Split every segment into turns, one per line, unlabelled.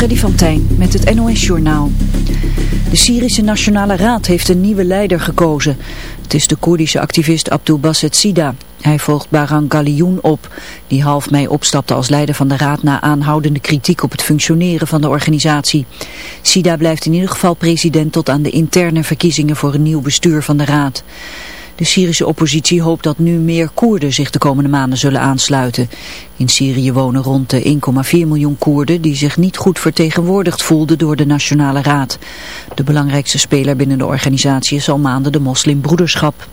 Freddy van Tijn met het NOS Journaal. De Syrische Nationale Raad heeft een nieuwe leider gekozen. Het is de Koerdische activist Abdul Baset Sida. Hij volgt Baran Galioen op, die half mei opstapte als leider van de raad na aanhoudende kritiek op het functioneren van de organisatie. Sida blijft in ieder geval president tot aan de interne verkiezingen voor een nieuw bestuur van de raad. De Syrische oppositie hoopt dat nu meer Koerden zich de komende maanden zullen aansluiten. In Syrië wonen rond de 1,4 miljoen Koerden die zich niet goed vertegenwoordigd voelden door de Nationale Raad. De belangrijkste speler binnen de organisatie is al maanden de moslimbroederschap.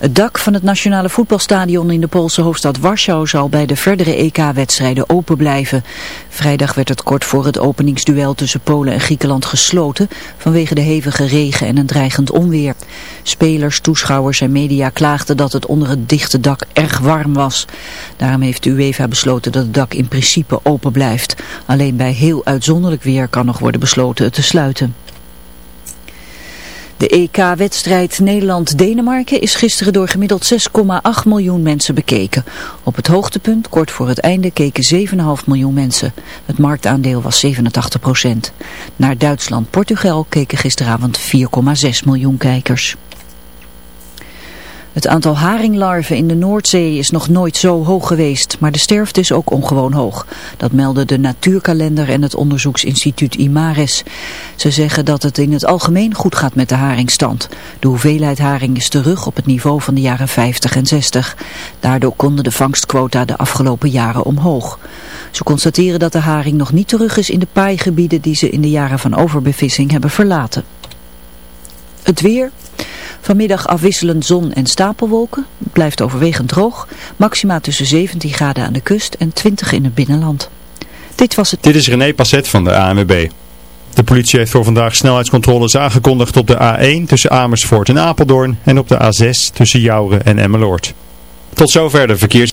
Het dak van het nationale voetbalstadion in de Poolse hoofdstad Warschau zal bij de verdere EK-wedstrijden open blijven. Vrijdag werd het kort voor het openingsduel tussen Polen en Griekenland gesloten vanwege de hevige regen en een dreigend onweer. Spelers, toeschouwers en media klaagden dat het onder het dichte dak erg warm was. Daarom heeft de UEFA besloten dat het dak in principe open blijft. Alleen bij heel uitzonderlijk weer kan nog worden besloten het te sluiten. De EK-wedstrijd Nederland-Denemarken is gisteren door gemiddeld 6,8 miljoen mensen bekeken. Op het hoogtepunt, kort voor het einde, keken 7,5 miljoen mensen. Het marktaandeel was 87 procent. Naar Duitsland-Portugal keken gisteravond 4,6 miljoen kijkers. Het aantal haringlarven in de Noordzee is nog nooit zo hoog geweest, maar de sterfte is ook ongewoon hoog. Dat melden de Natuurkalender en het onderzoeksinstituut IMARES. Ze zeggen dat het in het algemeen goed gaat met de haringstand. De hoeveelheid haring is terug op het niveau van de jaren 50 en 60. Daardoor konden de vangstquota de afgelopen jaren omhoog. Ze constateren dat de haring nog niet terug is in de paaigebieden die ze in de jaren van overbevissing hebben verlaten. Het weer... Vanmiddag afwisselend zon en stapelwolken. Het blijft overwegend droog. Maxima tussen 17 graden aan de kust en 20 in het binnenland. Dit was het.
Dit is René Passet van de ANWB. De politie heeft voor vandaag snelheidscontroles aangekondigd op de A1 tussen Amersfoort en Apeldoorn en op de A6 tussen Jouren en Emmeloord. Tot zover de verkeers...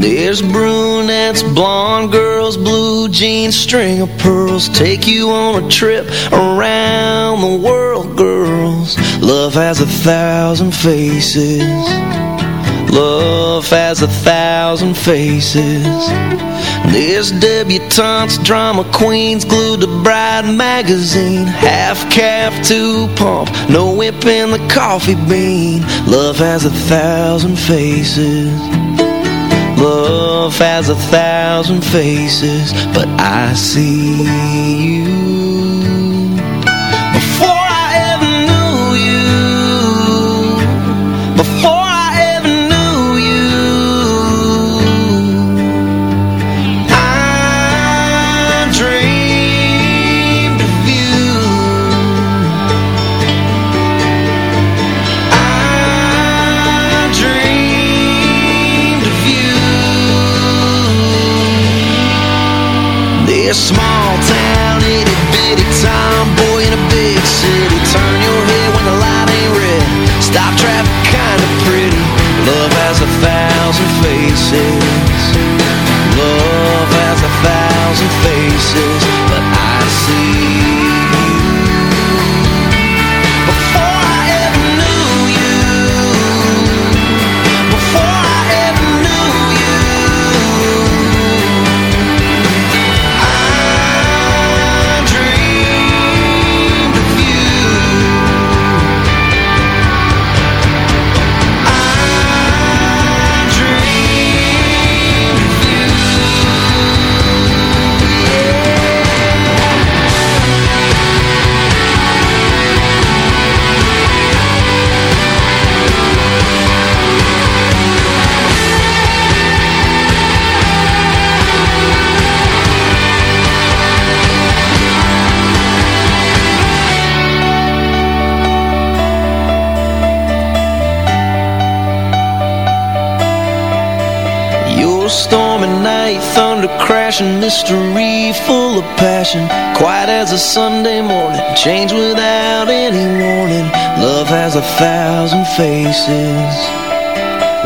There's brunettes, blonde girls, blue jeans, string of pearls. Take you on a trip around the world, girls. Love has a thousand faces. Love has a thousand faces. There's debutantes, drama queens Glued to Bride magazine. Half calf to pump No whip in the coffee bean. Love has a thousand faces Love has a thousand faces, but I see you a smile. Thunder crashing, mystery full of passion. Quiet as a Sunday morning, change without any warning. Love has a thousand faces.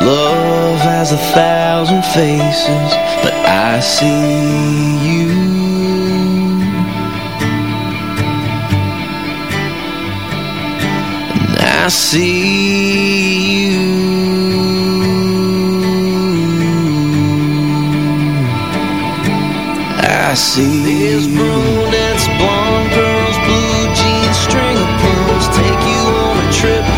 Love has a thousand faces, but I see you. And I see you. I see There's brunettes, blonde girls, blue jeans, string of pearls Take you on a trip,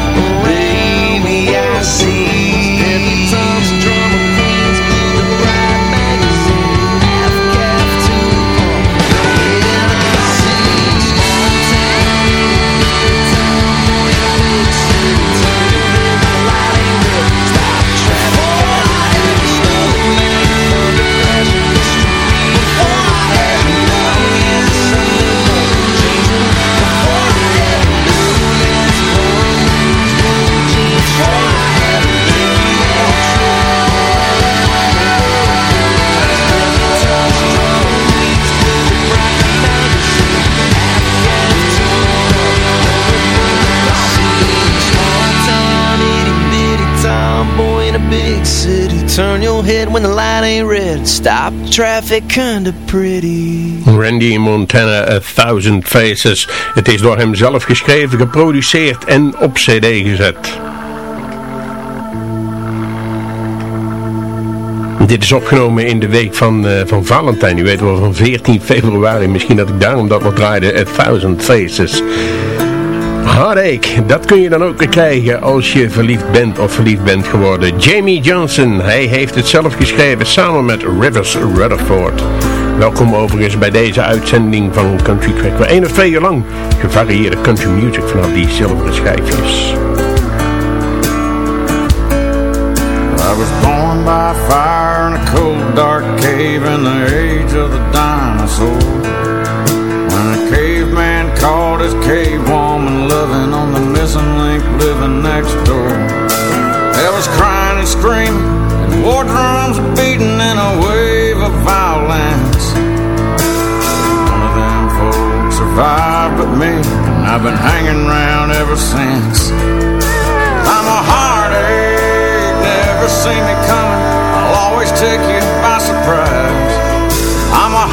big city. Turn your head when the light ain't red. Stop traffic, kinda pretty.
Randy Montana, A Thousand Faces. Het is door hem zelf geschreven, geproduceerd en op cd gezet. Dit is opgenomen in de week van, eh, van Valentijn. U weet wel, van 14 februari. Misschien dat ik daarom dat nog draaide. A Thousand Faces. Heartache, dat kun je dan ook krijgen als je verliefd bent of verliefd bent geworden. Jamie Johnson, hij heeft het zelf geschreven samen met Rivers Rutherford. Welkom overigens bij deze uitzending van Country Track. Waar één of twee uur lang gevarieerde country music vanaf die zilveren schijfjes.
I was born by fire in a cold dark cave in the age of the dinosaur. When a caveman caught his cave loving on the missing link living next door. There was crying and screaming and war drums beating in a wave of violence. None of them folks survived but me, and I've been hanging around ever since. I'm a heartache, never see me coming. I'll always take you by surprise. I'm a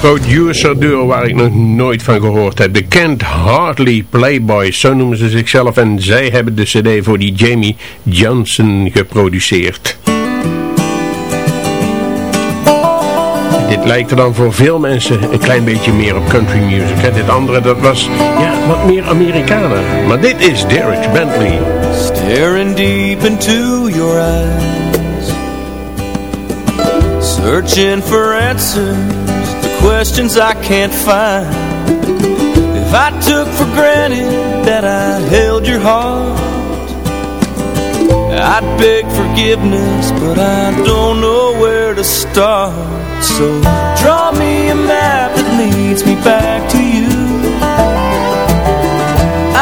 producer duo waar ik nog nooit van gehoord heb. De Kent Hartley Playboys, zo noemen ze zichzelf. En zij hebben de cd voor die Jamie Johnson geproduceerd. Dit lijkt er dan voor veel mensen een klein beetje meer op country music. Hè? Dit andere, dat was ja, wat meer Amerikaner. Maar dit is Derek Bentley.
Staring deep into your eyes Searching for answers questions I can't find. If I took for granted that I held your heart I'd beg forgiveness, but I don't know where to start. So draw me a map that leads me back to you.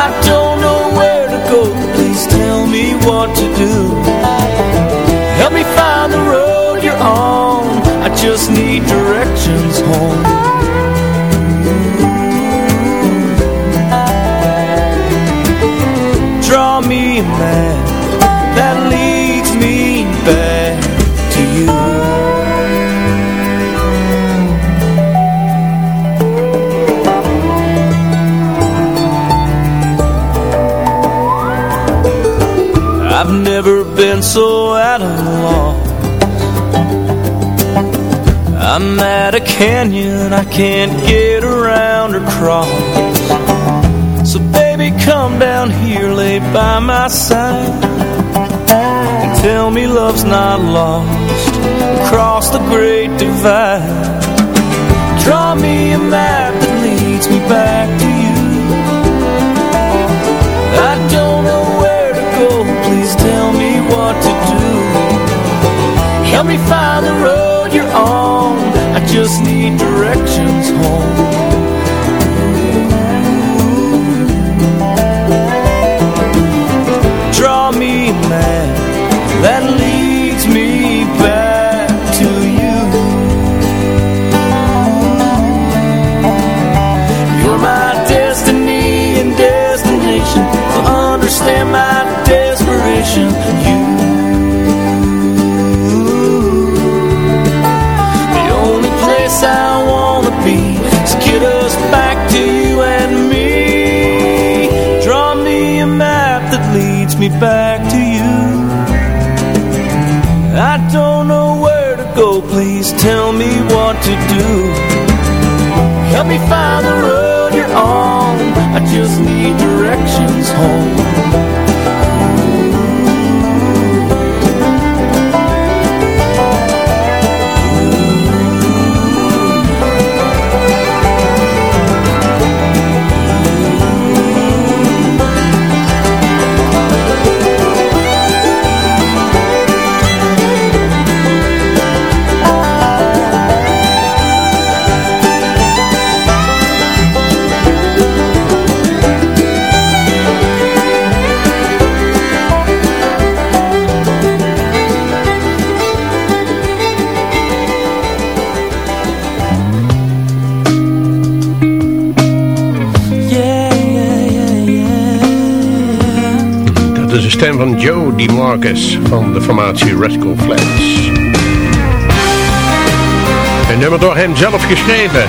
I don't know where to go, please tell me what to do. Help me find the road you're on I just need directions home. Draw me a map that leads me back to you. I've never been so out of I'm at a canyon I can't get around or cross So baby come down here, lay by my side And tell me love's not lost Across the great divide. Draw me a map that leads me back to you. I don't know where to go, please tell me what to do. Help me find the road just need directions home tell me what to do. Help me find the road you're on. I just need directions home
stem van Joe DeMarcus van de formatie Rascal Flats. Een nummer door hem zelf geschreven.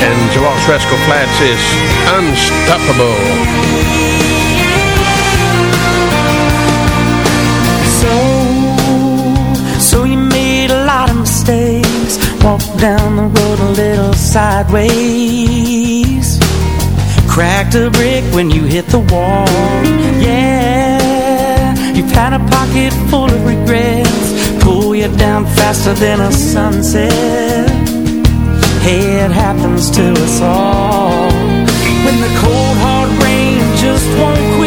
En zoals Rascal Flats is, Unstoppable.
So, so you made a lot of mistakes. Walked down the road a little sideways. Cracked a brick when you hit the wall. Had a pocket full of regrets. Pull you down faster than a sunset. Hey, it happens to us all. When the cold hard rain just won't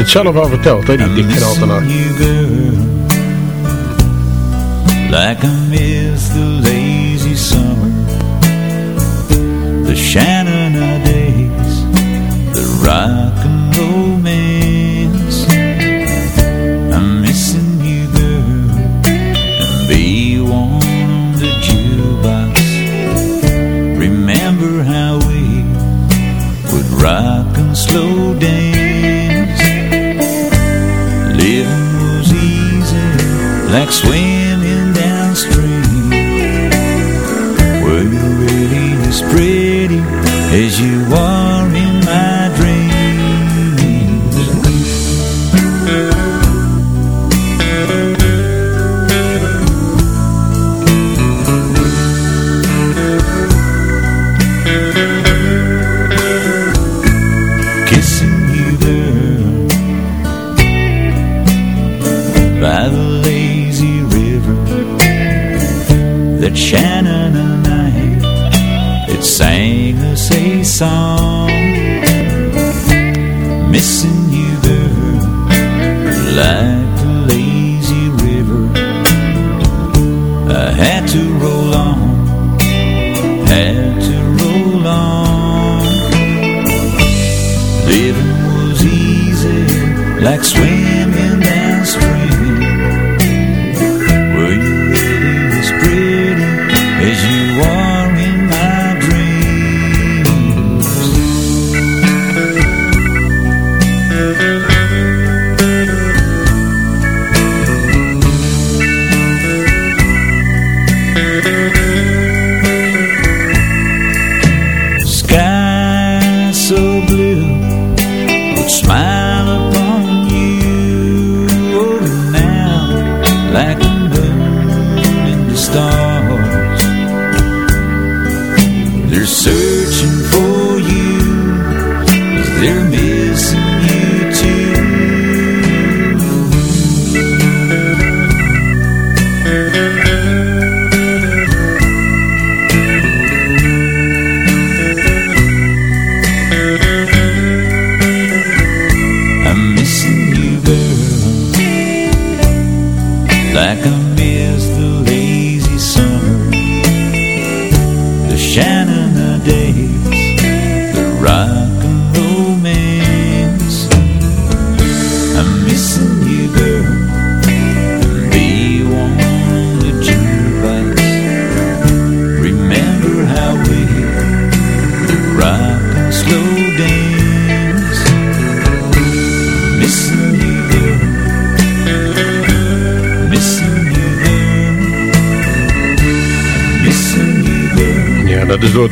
het zelf al verteld, hè, die
dikke Like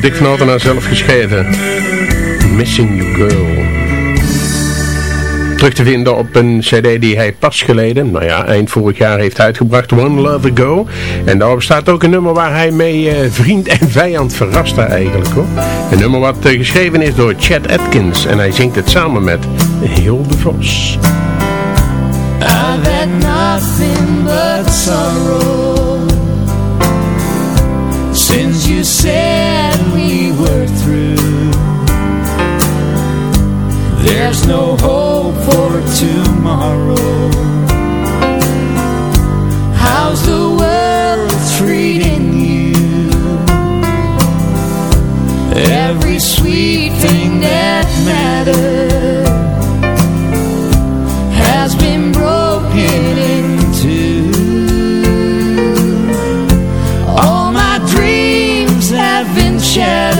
door Dick van zelf geschreven. Missing You Girl. Terug te vinden op een cd die hij pas geleden, nou ja, eind vorig jaar heeft uitgebracht, One Love Ago. En daarop staat ook een nummer waar hij mee uh, vriend en vijand verrast eigenlijk hoor. Een nummer wat uh, geschreven is door Chad Atkins en hij zingt het samen met Hilde Vos.
I've had nothing but sorrow Since you said There's no hope for tomorrow. How's the world treating you? Every sweet thing that matters Has been broken into. All my dreams have been shattered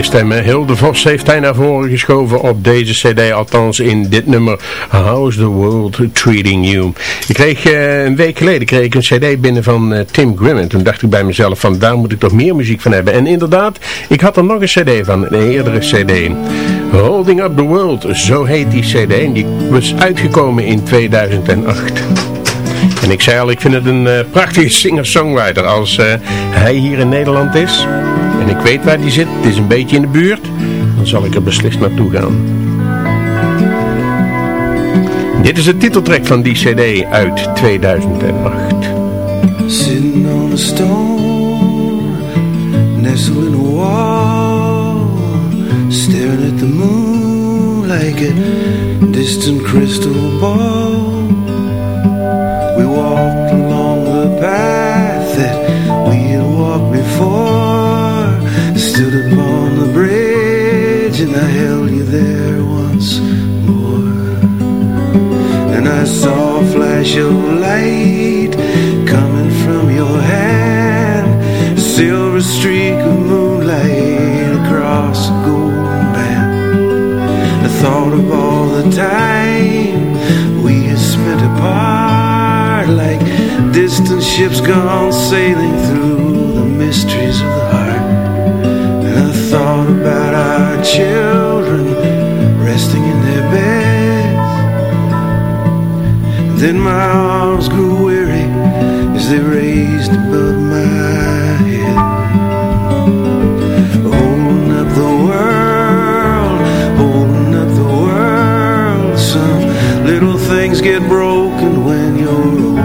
meer de tweede stem. hè. Hilde Vos heeft hij naar voren geschoven op deze cd, althans in dit nummer How's the World Treating You. Ik kreeg eh, een week geleden kreeg ik een cd binnen van eh, Tim Grimm en toen dacht ik bij mezelf van daar moet ik toch meer muziek van hebben. En inderdaad, ik had er nog een cd van, een eerdere cd. Holding Up the World, zo heet die cd en die was uitgekomen in 2008. En ik zei al, ik vind het een eh, prachtige singer-songwriter als hij hier in Nederland is. En ik weet waar die zit, het is een beetje in de buurt. Dan zal ik er beslist naartoe gaan. Dit is de titeltrack van die cd uit 2008.
Sitting on a stone, nestled in a wall, staring at the moon like a distant crystal ball. I flash of light coming from your hand, silver streak of moonlight across a golden band. I thought of all the time we spent apart, like distant ships gone sailing through the mysteries of the heart. And I thought about our children resting in their beds. Then my arms grew weary as they raised above my head. Holding up the world, holding up the world, some little
things get broken when you're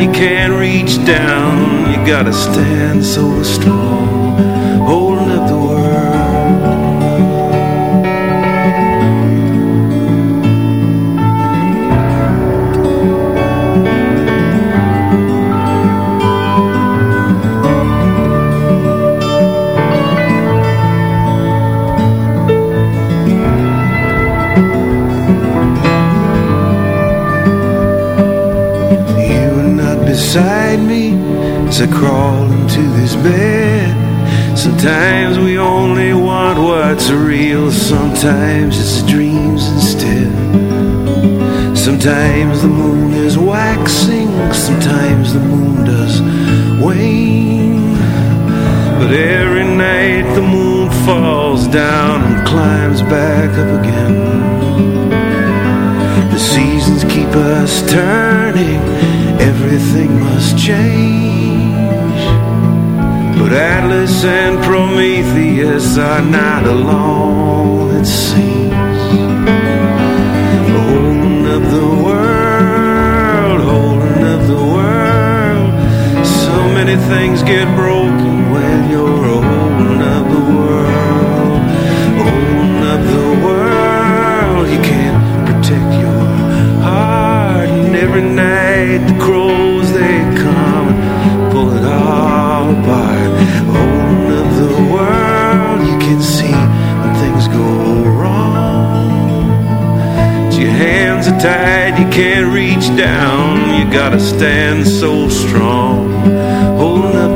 you can't reach down. You gotta stand so strong, sometimes it's dreams instead. Sometimes the moon is waxing, sometimes the moon does wane. But every night the moon falls down and climbs back up again. The seasons keep us turning, everything must change. But Atlas and Prometheus are not alone, it seems. Holding up the world, holding up the world. So many things get broken tied, you can't reach down. You gotta stand so strong, holding up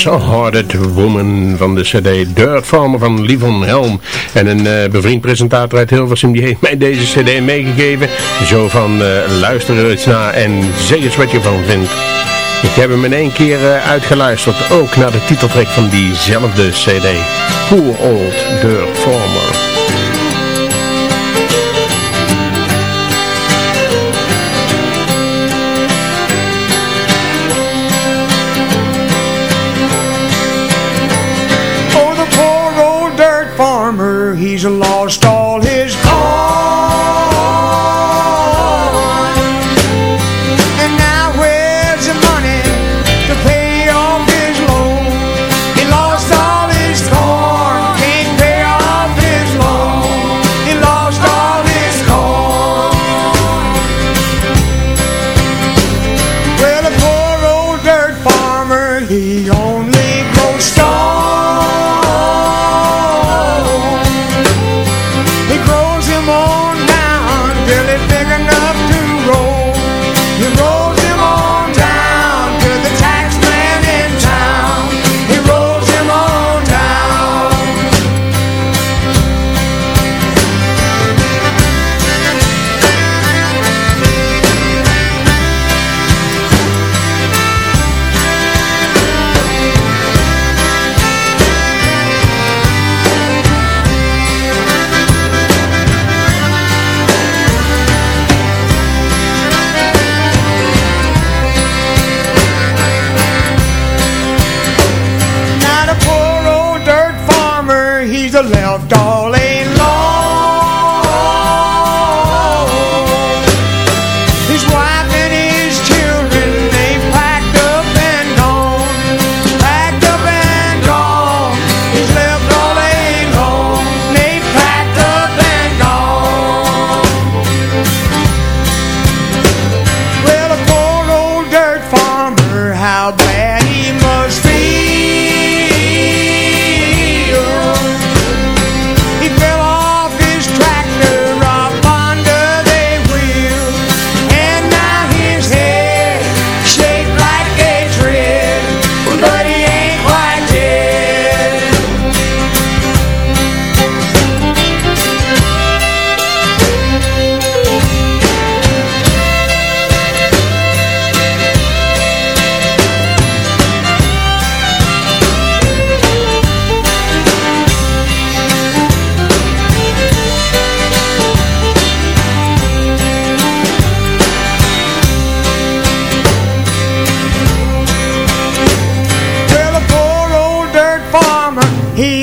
Soft-Hearted Woman van de cd Dirt Farmer van Livon Helm. En een uh, bevriend presentator uit Hilversum die heeft mij deze cd meegegeven. Zo van uh, luister er eens naar en zeg eens wat je van vindt. Ik heb hem in één keer uh, uitgeluisterd, ook naar de titeltrack van diezelfde cd. Poor Old Dirt Farmer.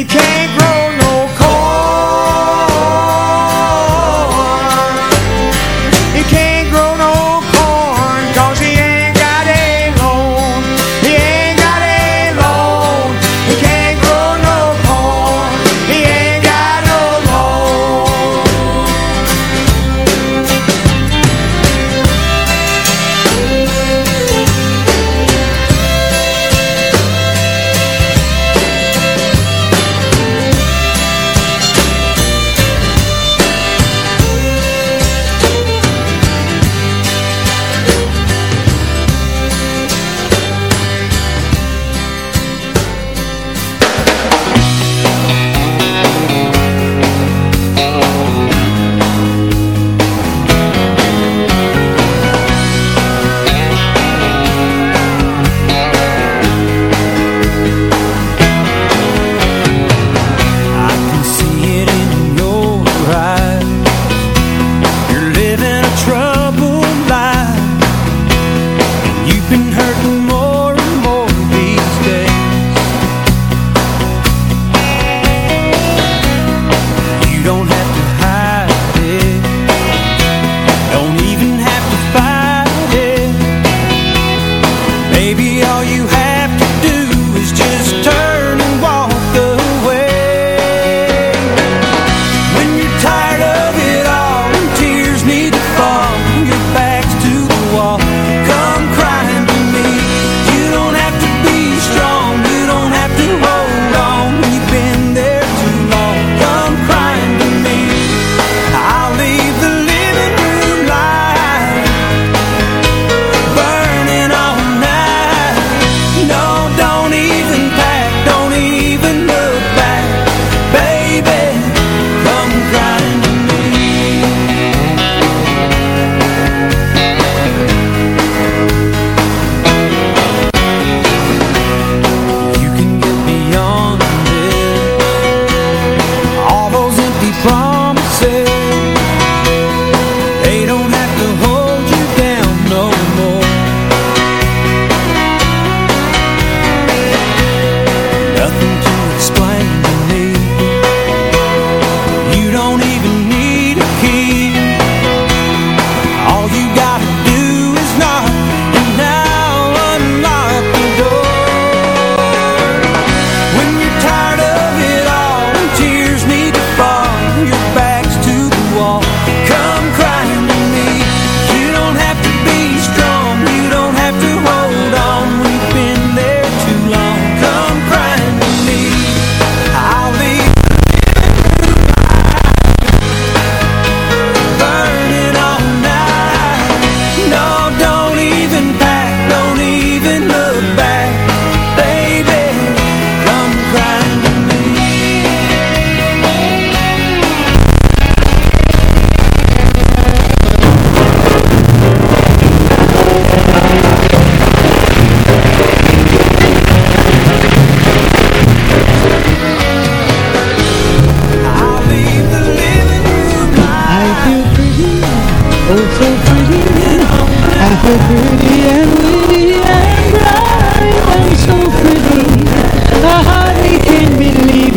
can.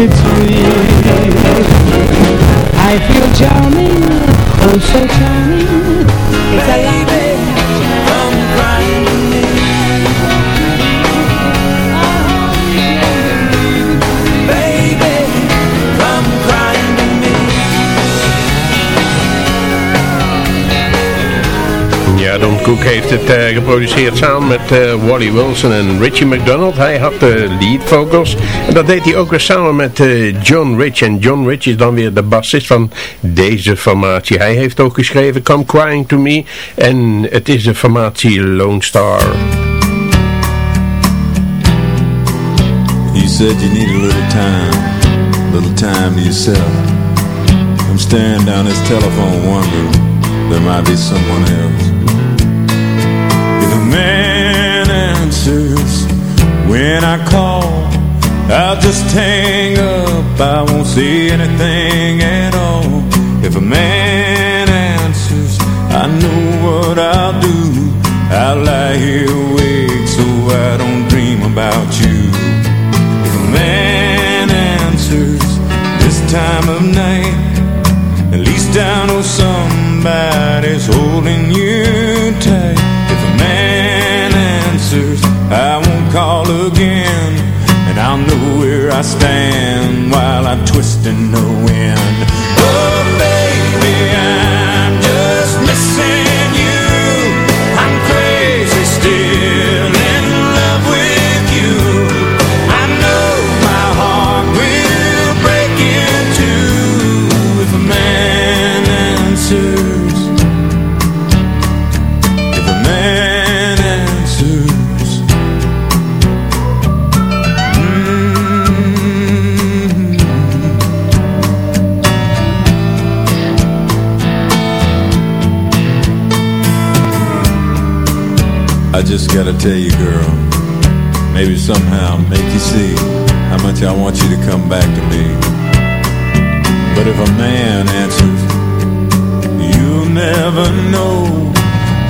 It's. I feel charming, oh so charming. It's alive.
Don Cook heeft het uh, geproduceerd samen met uh, Wally Wilson en Richie McDonald. Hij had de lead vocals. En dat deed hij ook weer samen met uh, John Rich. En John Rich is dan weer de bassist van deze formatie. Hij heeft ook geschreven Come Crying To Me. En het is de formatie Lone Star.
You said you need a little time. A little time to yourself. I'm staring down this telephone wondering there might be someone else. When I call. I'll just hang up, I won't say anything at all. If a man answers, I know what I'll do. I'll lie here awake so I don't dream about you. If a man answers this time of night, at least I know somebody's holding you tight. If a man again. And I'll know where I stand while I twist in the wind. Oh, baby, I'm gotta tell you, girl, maybe somehow make you see how much I want you to come back to me. But if a man answers, you'll never know.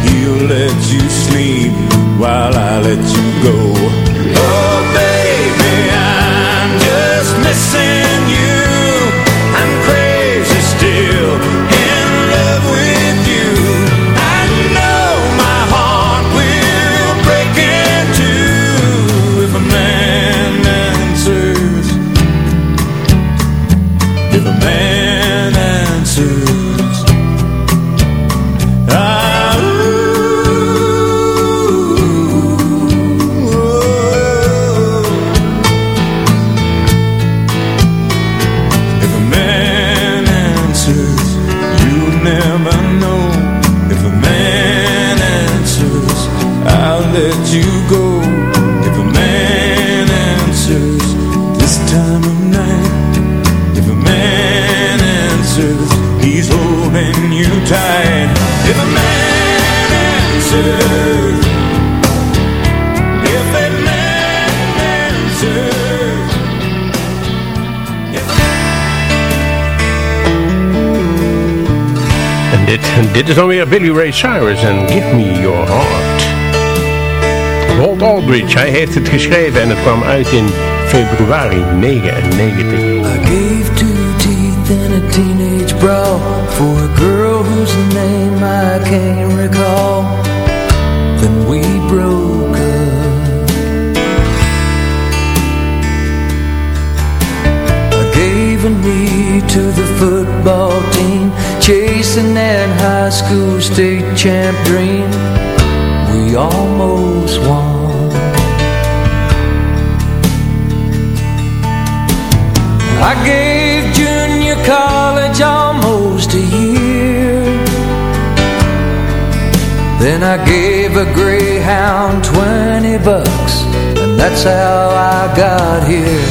He'll let you sleep while I let you go. Oh, baby, I'm just missing
dit, is dan weer Billy Ray Cyrus en Give Me Your Heart. Walt Aldridge, hij heeft het geschreven en het kwam uit in februari 99.
I gave two teeth and a teenage bra For a girl whose name I can't recall Then we broke up. I gave a knee to the football team Chasing that high school state champ dream. We almost won. I gave Then I gave a greyhound 20 bucks And that's how I got here.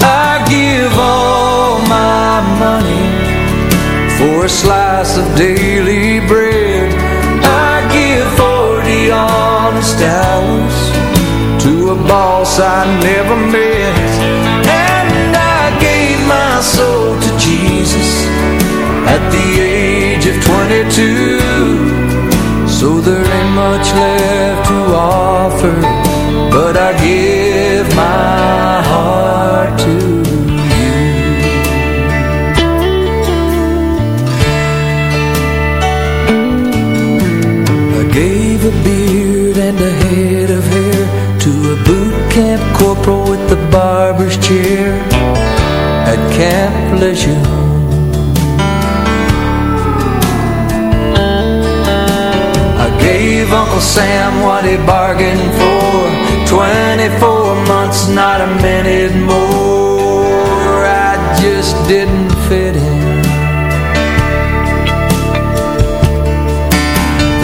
I give all my money For a slice of daily bread. I give 40 honest hours To a boss I never met. And I gave my soul to Jesus At the age of 22 so there ain't much left to offer But I give my heart to you.
I gave a beard and a head of hair To a boot camp corporal with the barber's chair. At Camp Lejeune Uncle Sam what he bargained for. 24 months, not a minute more. I just didn't fit in.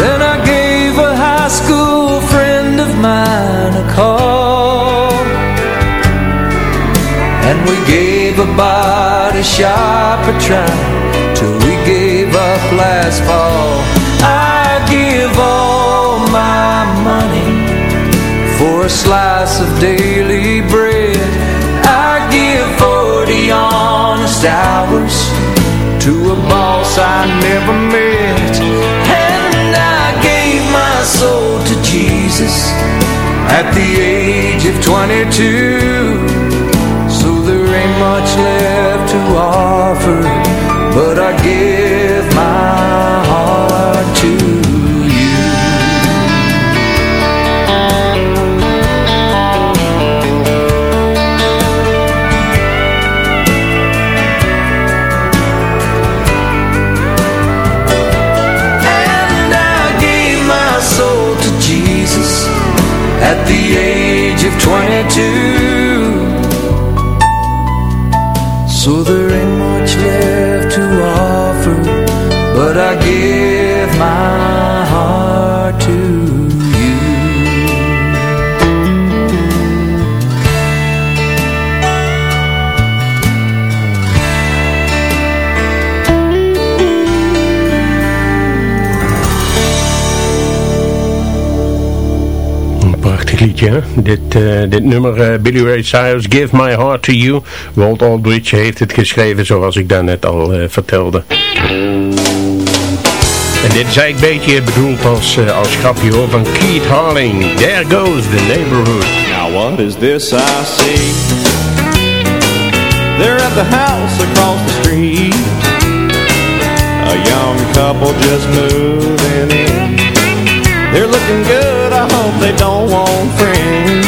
Then I gave a high school friend of mine a call. And we gave a body shop a try Till we gave up last fall. I give all a slice of daily bread. I give 40 honest hours To a boss I never met. And I gave my soul to Jesus At the age of 22 So there ain't much left to offer But I give my the age of 22 so there
liedje? Dit, uh, dit nummer, uh, Billy Ray Cyrus, Give My Heart To You. Walt Aldridge heeft het geschreven, zoals ik daarnet al uh, vertelde. En dit is eigenlijk beetje bedoeld als, als grapje hoor, van Keith Harling. There goes the neighborhood.
Now what is this I see? They're at the house across the street. A young couple just moving in. They're looking good, I hope they don't want friends.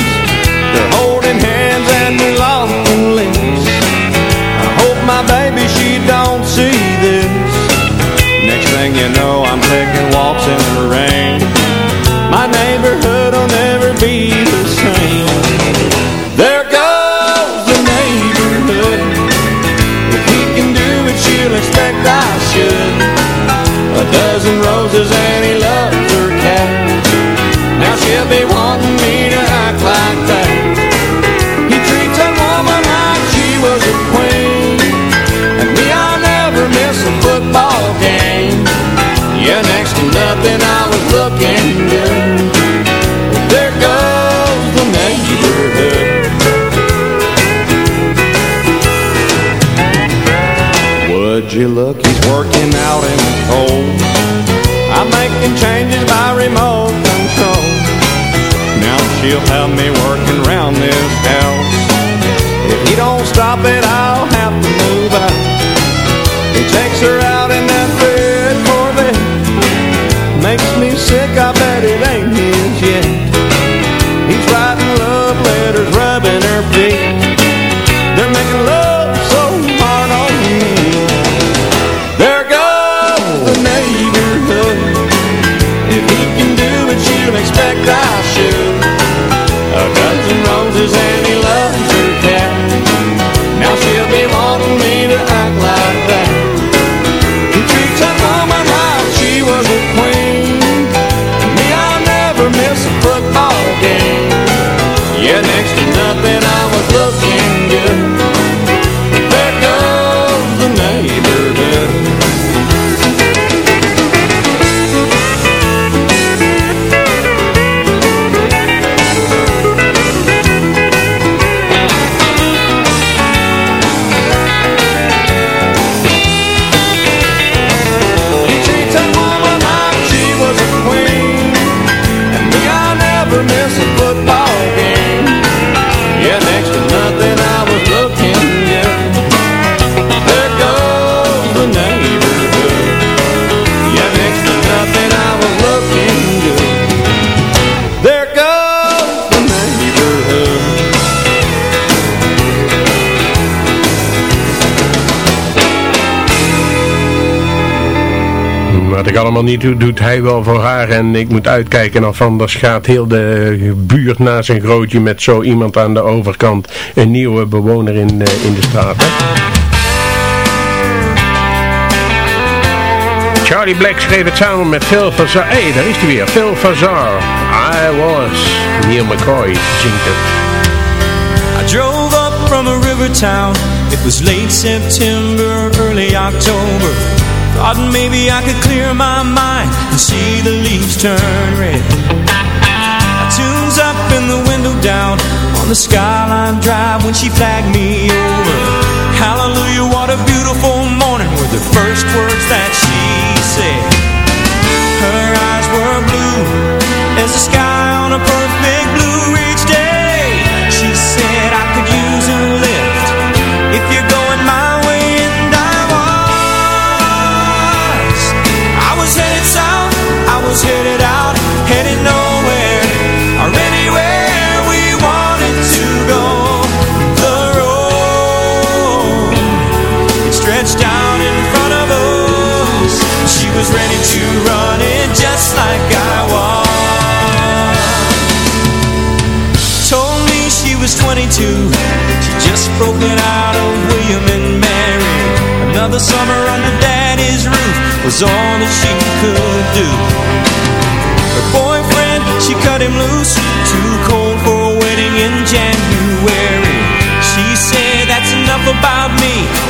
They're holding hands and they're locking lips I hope my baby, she don't see this. Next thing you know, I'm taking looking good There goes the neighborhood Would you look, he's working out in the cold. I'm making changes by remote control. Now she'll have me working around this house. If he don't stop it, I'll have to move out. He takes her out
allemaal niet doe, doet hij wel voor haar. En ik moet uitkijken of anders gaat heel de buurt na zijn grootje met zo iemand aan de overkant. Een nieuwe bewoner in, uh, in de straat. Charlie Black schreef het samen met Phil Fazar. Hé, hey, daar is hij weer. Phil Fazar. I was. Neil McCoy zingt het.
I drove up from a river town. It was late September, early October. Thought maybe I could clear my mind and see the leaves turn red. Tunes up in the window down on the Skyline Drive when she flagged me over. Hallelujah, what a beautiful morning were the first words that she said. Her eyes were blue as the sky on a perfect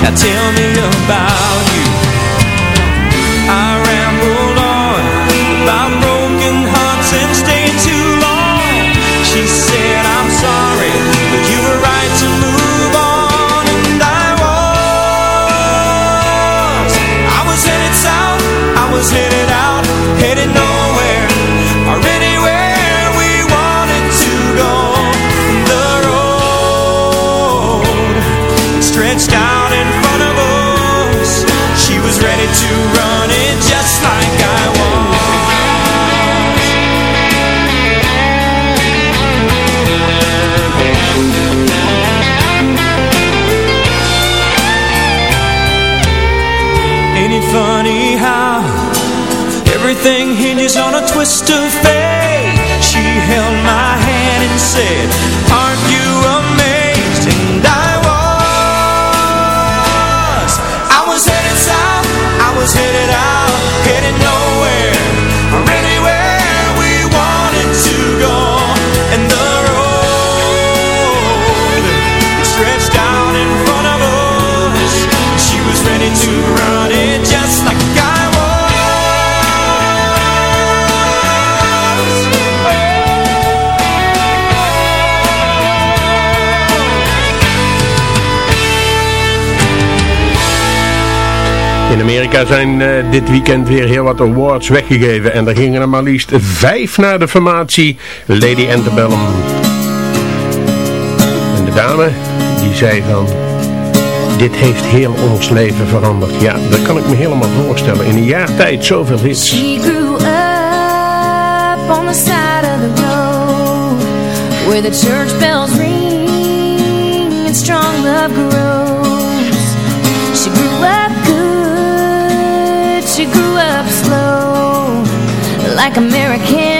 Now tell me about on a twist of fate? She held my hand and said, In
Amerika zijn uh, dit weekend weer heel wat awards weggegeven. En er gingen er maar liefst vijf naar de formatie Lady Antebellum. En de dame die zei van... Dit heeft heel ons leven veranderd. Ja, dat kan ik me helemaal voorstellen. In een jaar tijd zoveel hits.
She grew up on the side of the road Where the church bells ring and strong love grows Like American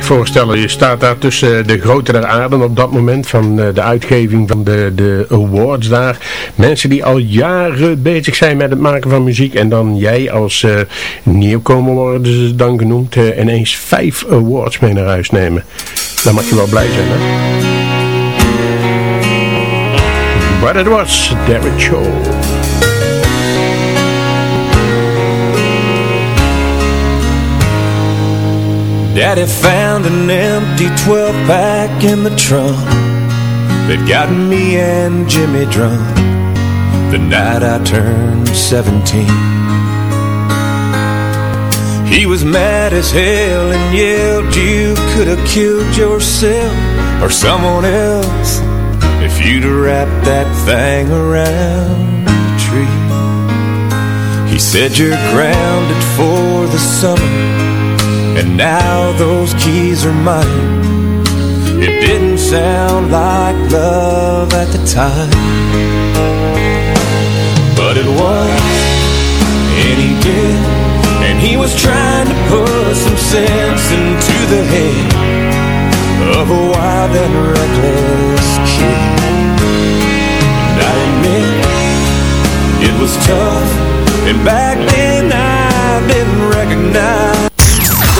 voorstellen, je staat daar tussen de grote der aarde op dat moment van eh, de uitgeving van de, de awards daar. Mensen die al jaren bezig zijn met het maken van muziek en dan jij als uh, nieuwkomer worden ze dan genoemd uh, ineens vijf awards mee naar huis nemen. Dan mag je wel blij zijn hè. But it was Derek Show.
Daddy found an empty 12 pack in the trunk That got me and Jimmy drunk The night I turned 17 He was mad as hell and yelled You could have killed yourself or someone else If you'd wrapped that thing around the tree. He said you're grounded for the summer and now those keys are mine. It didn't sound like love at the time. But it was And he did And he was trying to put some sense into the head Of a wild and reckless kid. And I admit It was tough. And back then I didn't recognize